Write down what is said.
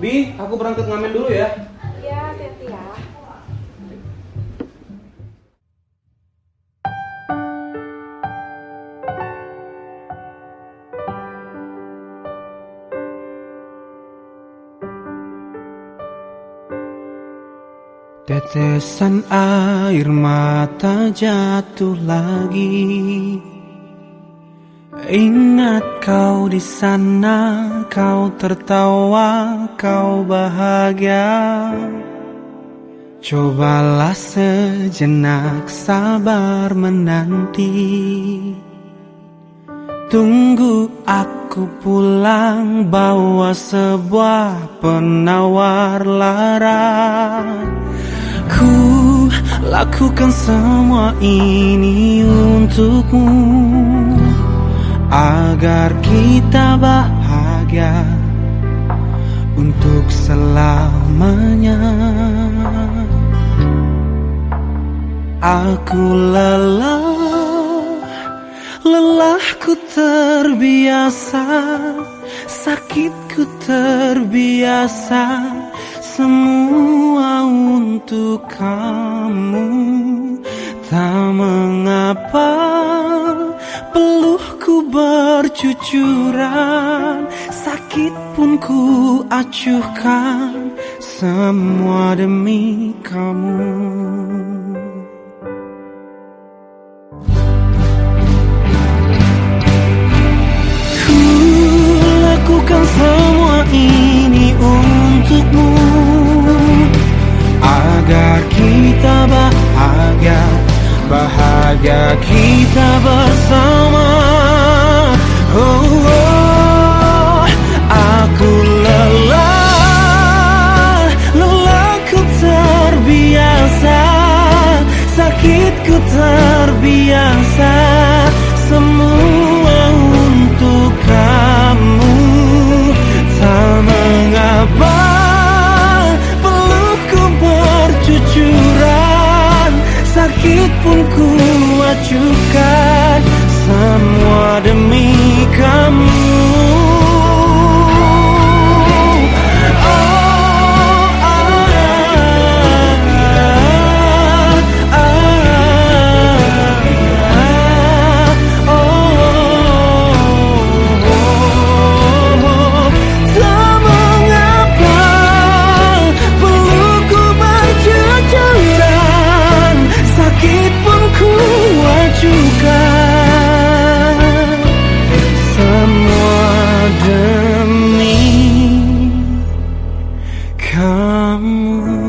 Bi, aku berangkat ngamen dulu ya. Iya, hati-hati ya. Tetesan air mata jatuh lagi. Ingat kau di sana, kau tertawa, kau bahagia. Cobalah sejenak sabar menanti. Tunggu aku pulang bawa sebuah penawar lara. Ku lakukan semua ini untukmu agar kita bahagia untuk selamanya. Aku lelah, lelahku terbiasa, sakitku terbiasa, semua untuk kamu. Tak bercucuran, sakit pun ku acuhkan, semua demi kamu. Ku lakukan semua ini untukmu. Agar kita bahagia. Bahagia kita bersama Oh, aku lelah Lelahku terbiasa Sakitku terbiasa Semua untuk kamu. Tak mengapa Pelukku bercucuran Sakit pun ku acuhkan kamu.